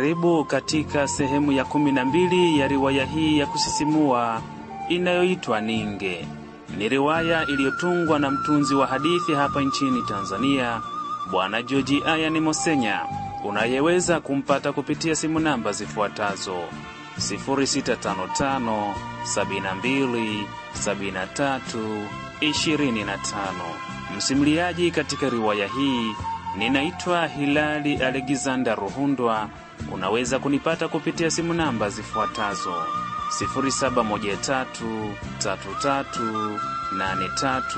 Karibu katika sehemu ya kumi na mbili ya riwaya hii ya kusisimua inayoitwa Ninge. Ni riwaya iliyotungwa na mtunzi wa hadithi hapa nchini Tanzania, Bwana Joji Ayani Mosenya, unayeweza kumpata kupitia simu namba zifuatazo 0655 72 73 25. Msimuliaji katika riwaya hii ninaitwa Hilali Alexander Ruhundwa. Unaweza kunipata kupitia simu namba zifuatazo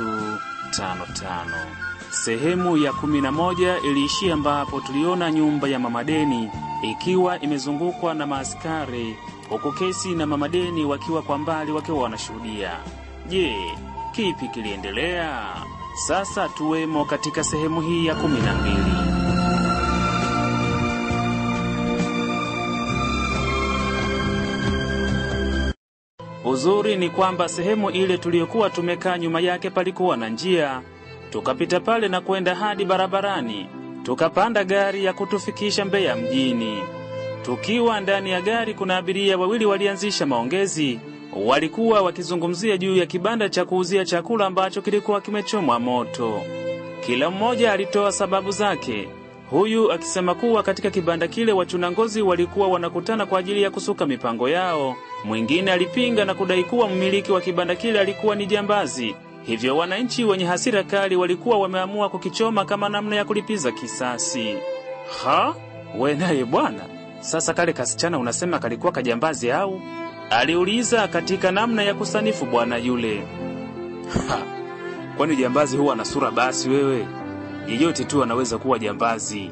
0713338355. Sehemu ya kumi na moja iliishia ambapo tuliona nyumba ya Mamadeni ikiwa imezungukwa na maaskari huku Kesi na Mamadeni wakiwa kwa mbali wakiwa wanashuhudia. Je, kipi kiliendelea? Sasa tuwemo katika sehemu hii ya kumi na mbili. Uzuri ni kwamba sehemu ile tuliyokuwa tumekaa nyuma yake palikuwa na njia. Tukapita pale na kwenda hadi barabarani, tukapanda gari ya kutufikisha Mbeya mjini. Tukiwa ndani ya gari, kuna abiria wawili walianzisha maongezi. Walikuwa wakizungumzia juu ya kibanda cha kuuzia chakula ambacho kilikuwa kimechomwa moto. Kila mmoja alitoa sababu zake, huyu akisema kuwa katika kibanda kile wachuna ngozi walikuwa wanakutana kwa ajili ya kusuka mipango yao. Mwingine alipinga na kudai kuwa mmiliki wa kibanda kile alikuwa ni jambazi, hivyo wananchi wenye hasira kali walikuwa wameamua kukichoma kama namna ya kulipiza kisasi. Ha, we naye bwana, sasa kale kasichana unasema kalikuwa kajambazi au? Aliuliza katika namna ya kusanifu bwana yule. Ha, kwani jambazi huwa na sura basi wewe? Yeyote tu anaweza kuwa jambazi,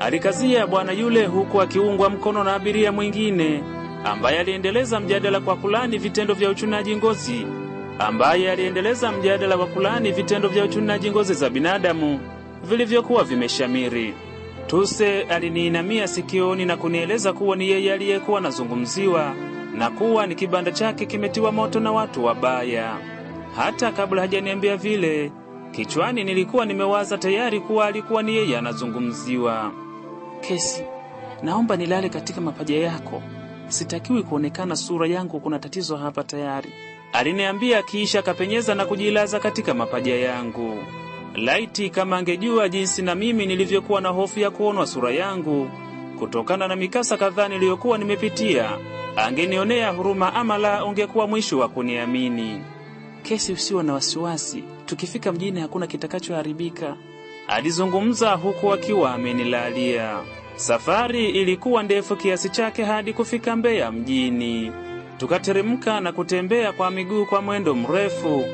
alikazia bwana yule, huku akiungwa mkono na abiria mwingine ambaye aliendeleza mjadala kwa kulani vitendo vya uchunaji ngozi, ambaye aliendeleza mjadala wa kulani vitendo vya uchunaji ngozi za binadamu vilivyokuwa vimeshamiri. Tuse aliniinamia sikioni na kunieleza kuwa ni yeye aliyekuwa anazungumziwa na kuwa ni kibanda chake kimetiwa moto na watu wabaya. Hata kabla hajaniambia vile, kichwani nilikuwa nimewaza tayari kuwa alikuwa ni yeye anazungumziwa. Kesi, naomba nilale katika mapaja yako, sitakiwi kuonekana sura yangu, kuna tatizo hapa tayari, aliniambia, kisha akapenyeza na kujilaza katika mapaja yangu. Laiti kama angejua jinsi na mimi nilivyokuwa na hofu ya kuonwa sura yangu kutokana na mikasa kadhaa niliyokuwa nimepitia angenionea huruma, ama la ungekuwa mwisho wa kuniamini. Kesi, usiwa na wasiwasi, tukifika mjini hakuna kitakachoharibika, alizungumza huku akiwa amenilalia. Safari ilikuwa ndefu kiasi chake hadi kufika Mbeya mjini. Tukateremka na kutembea kwa miguu kwa mwendo mrefu.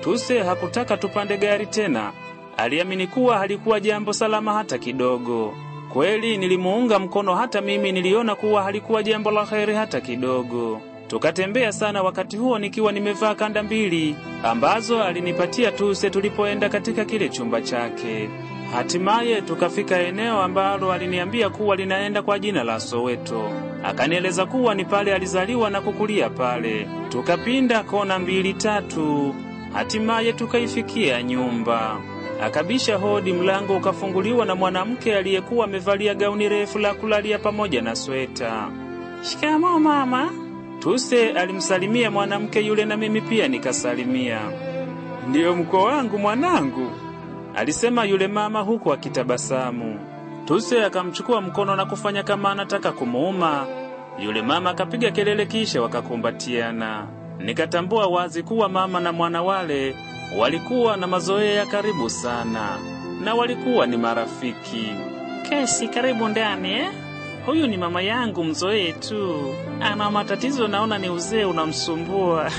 Tuse hakutaka tupande gari tena, aliamini kuwa halikuwa jambo salama hata kidogo. Kweli nilimuunga mkono, hata mimi niliona kuwa halikuwa jambo la heri hata kidogo. Tukatembea sana, wakati huo nikiwa nimevaa kanda mbili ambazo alinipatia Tuse tulipoenda katika kile chumba chake. Hatimaye tukafika eneo ambalo aliniambia kuwa linaenda kwa jina la Soweto. Akanieleza kuwa ni pale alizaliwa na kukulia pale. Tukapinda kona mbili tatu, hatimaye tukaifikia nyumba. Akabisha hodi, mlango ukafunguliwa na mwanamke aliyekuwa amevalia gauni refu la kulalia pamoja na sweta. Shikamoo mama. Tuse alimsalimia mwanamke yule na mimi pia nikasalimia. Ndiyo mko wangu mwanangu, alisema yule mama huku akitabasamu. Tuse akamchukua mkono na kufanya kama anataka kumuuma. Yule mama akapiga kelele, kisha wakakumbatiana. Nikatambua wazi kuwa mama na mwana wale walikuwa na mazoea ya karibu sana na walikuwa ni marafiki. Kesi, karibu ndani eh? Huyu ni mama yangu, mzoee tu, ana matatizo, naona ni uzee unamsumbua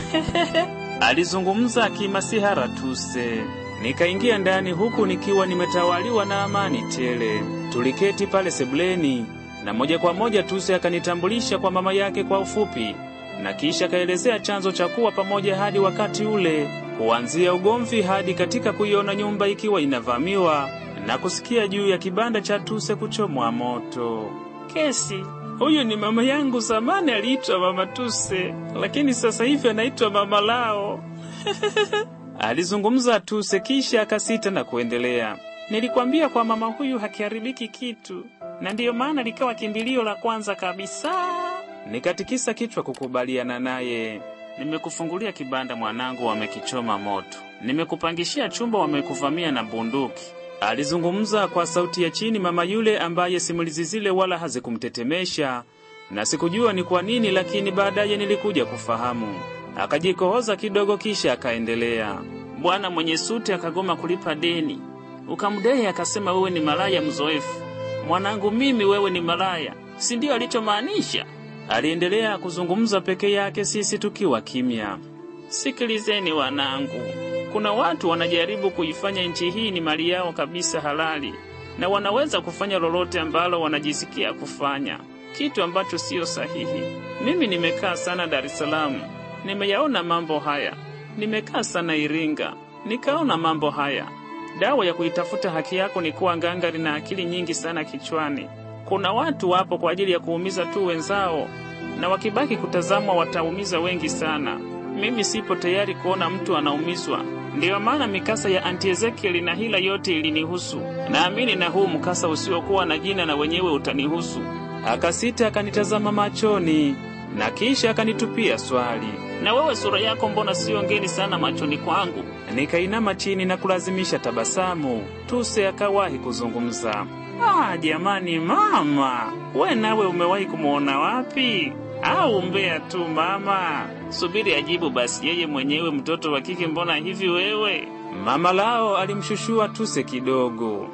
alizungumza kimasihara Tuse. Nikaingia ndani huku nikiwa nimetawaliwa na amani tele. Tuliketi pale sebuleni na moja kwa moja Tuse akanitambulisha kwa mama yake kwa ufupi, na kisha kaelezea chanzo cha kuwa pamoja hadi wakati ule, kuanzia ugomvi hadi katika kuiona nyumba ikiwa inavamiwa na kusikia juu ya kibanda cha Tuse kuchomwa moto. Kesi, huyu ni mama yangu. Zamani aliitwa mama Tuse, lakini sasa hivi anaitwa mama Lao. Alizungumza Tuse kisha akasita na kuendelea. Nilikwambia kwa mama huyu hakiharibiki kitu. na ndiyo maana likawa kimbilio la kwanza kabisa. Nikatikisa kichwa kukubaliana naye. Nimekufungulia kibanda mwanangu, wamekichoma moto. Nimekupangishia chumba, wamekuvamia na bunduki. Alizungumza kwa sauti ya chini mama yule ambaye simulizi zile wala hazikumtetemesha, na sikujua ni kwa nini, lakini baadaye nilikuja kufahamu. Akajikohoza kidogo, kisha akaendelea. Bwana mwenye suti akagoma kulipa deni, ukamdai akasema wewe ni malaya mzoefu. Mwanangu mimi, wewe ni malaya, si ndio alichomaanisha? Aliendelea kuzungumza peke yake, sisi tukiwa kimya. Sikilizeni wanangu, kuna watu wanajaribu kuifanya nchi hii ni mali yao kabisa halali, na wanaweza kufanya lolote ambalo wanajisikia kufanya, kitu ambacho siyo sahihi. Mimi nimekaa sana Dar es Salaam, nimeyaona mambo haya. Nimekaa sana Iringa, nikaona mambo haya. Dawa ya kuitafuta haki yako ni kuwa ngangari na akili nyingi sana kichwani. Kuna watu wapo kwa ajili ya kuumiza tu wenzao, na wakibaki kutazamwa wataumiza wengi sana. Mimi sipo tayari kuona mtu anaumizwa. Ndiyo maana mikasa ya Anti Ezekieli na hila yote ilinihusu. Naamini na huu mkasa usiokuwa na jina na wenyewe utanihusu. Akasita, akanitazama machoni na kisha akanitupia swali, na wewe sura yako mbona siyo ngeni sana machoni kwangu? Nikainama chini na kulazimisha tabasamu. Tuse akawahi kuzungumza. Ah, jamani mama, we nawe umewahi kumwona wapi? Au mbea tu mama? Subiri ajibu basi yeye mwenyewe, mtoto wa kike, mbona hivi wewe? Mama lao alimshushua Tuse kidogo.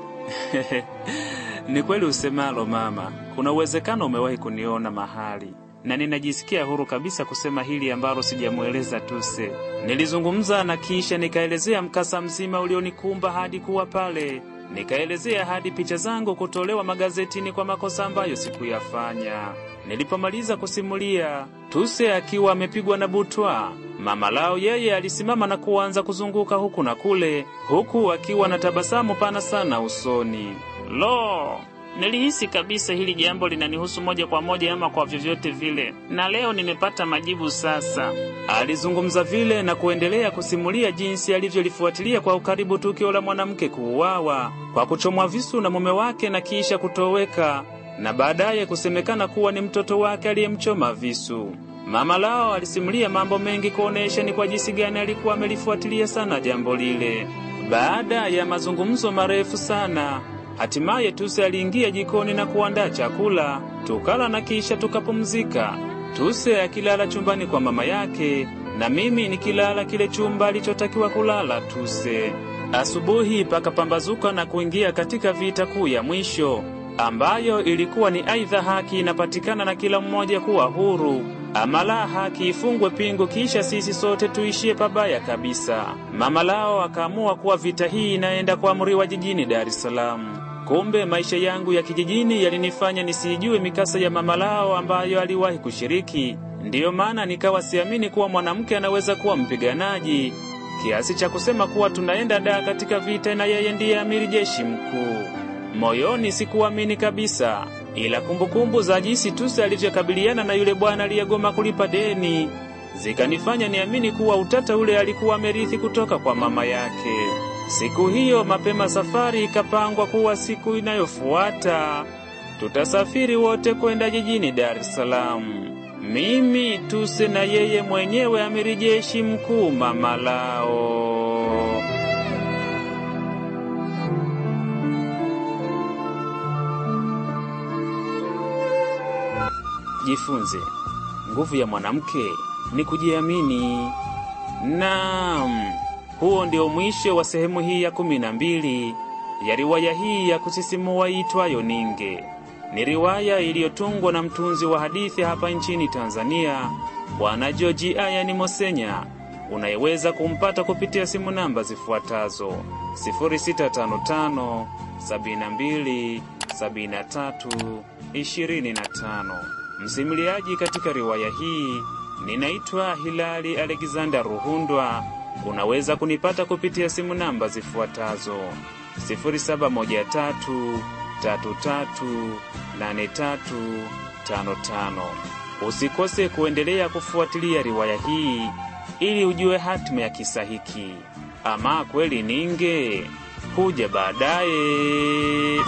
Ni kweli usemalo mama, kuna uwezekano umewahi kuniona mahali na ninajisikia huru kabisa kusema hili ambalo sijamweleza Tuse. Nilizungumza na kisha nikaelezea mkasa mzima ulionikumba hadi kuwa pale, nikaelezea hadi picha zangu kutolewa magazetini kwa makosa ambayo sikuyafanya. Nilipomaliza kusimulia, Tuse akiwa amepigwa na butwa, mama lao yeye alisimama na kuanza kuzunguka huku na kule, huku akiwa na tabasamu pana sana usoni. Lo, Nilihisi kabisa hili jambo linanihusu moja kwa moja ama kwa vyovyote vile, na leo nimepata majibu sasa. Alizungumza vile na kuendelea kusimulia jinsi alivyolifuatilia kwa ukaribu tukio la mwanamke kuuawa kwa kuchomwa visu na mume wake na kisha kutoweka, na baadaye kusemekana kuwa ni mtoto wake aliyemchoma visu. Mama lao alisimulia mambo mengi kuonesha ni kwa jinsi gani alikuwa amelifuatilia sana jambo lile. Baada ya mazungumzo marefu sana Hatimaye Tusi aliingia jikoni na kuandaa chakula, tukala na kisha tukapumzika. Tuse akilala chumbani kwa mama yake na mimi nikilala kile chumba alichotakiwa kulala Tuse. Asubuhi pakapambazuka na kuingia katika vita kuu ya mwisho ambayo ilikuwa ni aidha haki inapatikana na kila mmoja kuwa huru ama la haki ifungwe pingu, kisha sisi sote tuishie pabaya kabisa. Mama lao akaamua kuwa vita hii inaenda kuamriwa jijini Dar es Salaam. Kumbe maisha yangu ya kijijini yalinifanya nisijue mikasa ya mama lao ambayo aliwahi kushiriki. Ndiyo maana nikawa siamini kuwa mwanamke anaweza kuwa mpiganaji kiasi cha kusema kuwa tunaenda daa katika vita na yeye ndiye amiri jeshi mkuu. Moyoni sikuamini kabisa, ila kumbukumbu za jinsi Tuse alivyokabiliana na yule bwana aliyegoma kulipa deni zikanifanya niamini kuwa utata ule alikuwa amerithi kutoka kwa mama yake. Siku hiyo mapema safari ikapangwa kuwa siku inayofuata tutasafiri wote kwenda jijini Dar es Salaam, mimi Tuse na yeye mwenyewe amiri jeshi mkuu mama lao. Jifunze, nguvu ya mwanamke ni kujiamini. Naam, huo ndio mwisho wa sehemu hii ya kumi na mbili ya riwaya hii ya kusisimua iitwayo Ninge. Ni riwaya iliyotungwa na mtunzi wa hadithi hapa nchini Tanzania, Bwana Joji Ayani Mosenya, unayeweza kumpata kupitia simu namba zifuatazo 0655 72 73 25. Msimuliaji katika riwaya hii ninaitwa Hilali Alexander Ruhundwa. Unaweza kunipata kupitia simu namba zifuatazo 0713338355. Usikose kuendelea kufuatilia riwaya hii ili ujue hatima ya kisa hiki. Ama kweli Ninge kuja baadaye.